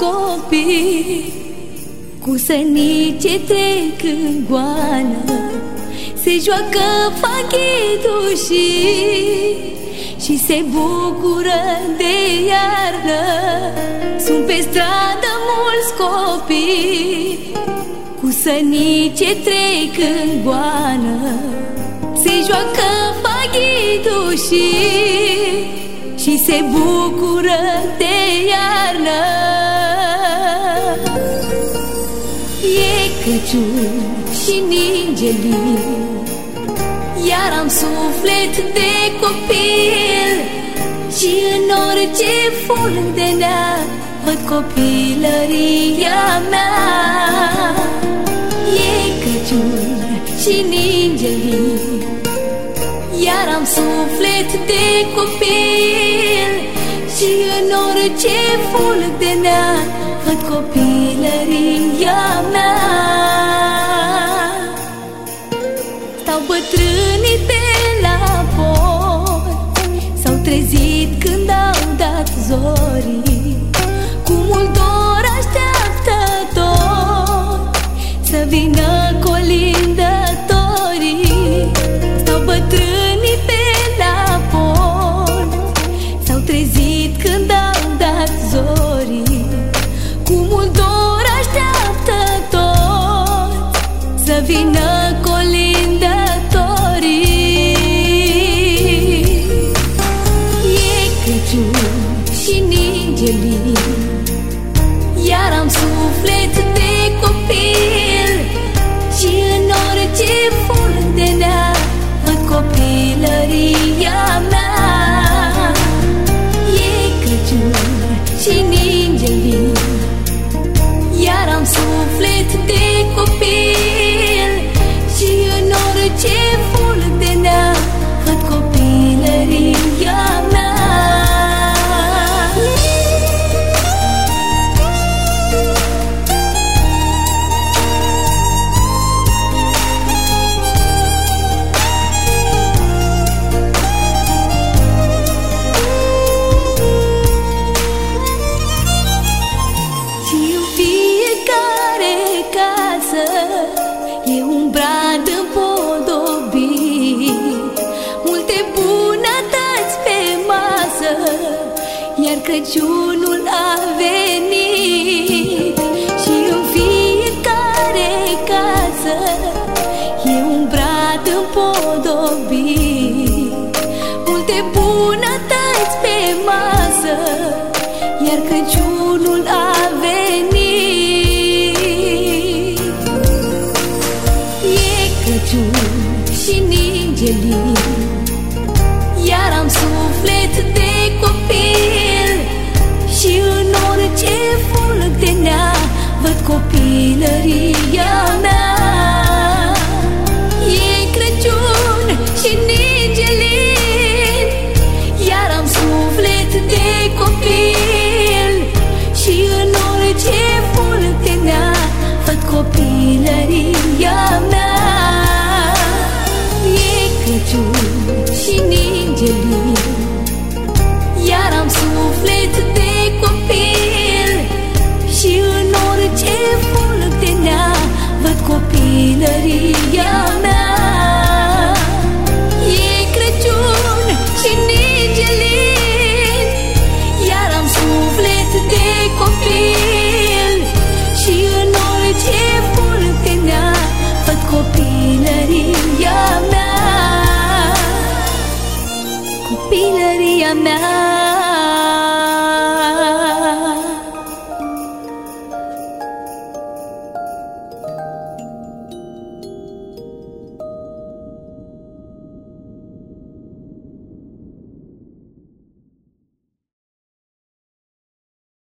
copii Cu sănice trec în goană Se joacă faghidușii Și se bucură de iarnă. Sunt pe stradă mulți copii Cu sănice trec în goană Se joacă faghidușii și se bucură de iarnă E Crăciun și ningelii Iar am suflet de copil Și în orice fund de nea Văd copilăria mea. E Crăciun și ningelii iar am suflet de copil Și în orice fulg de nea Văd copilăria mea bătrânii pe la pod S-au trezit când au dat zorii Cu mult dor așteaptă tot Să vină colindătorii. Stau bătrânii vină și ningelii Iar am suflet de copil Și în orice fund Crăciunul a venit Și în fiecare casă E un brad împodobit. Multe bunătăți pe masă Iar Crăciunul a venit. Crăciun și ningelii Iar am suflet de copil copilăria mea. Copilăria mea